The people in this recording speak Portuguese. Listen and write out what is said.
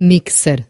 mixer.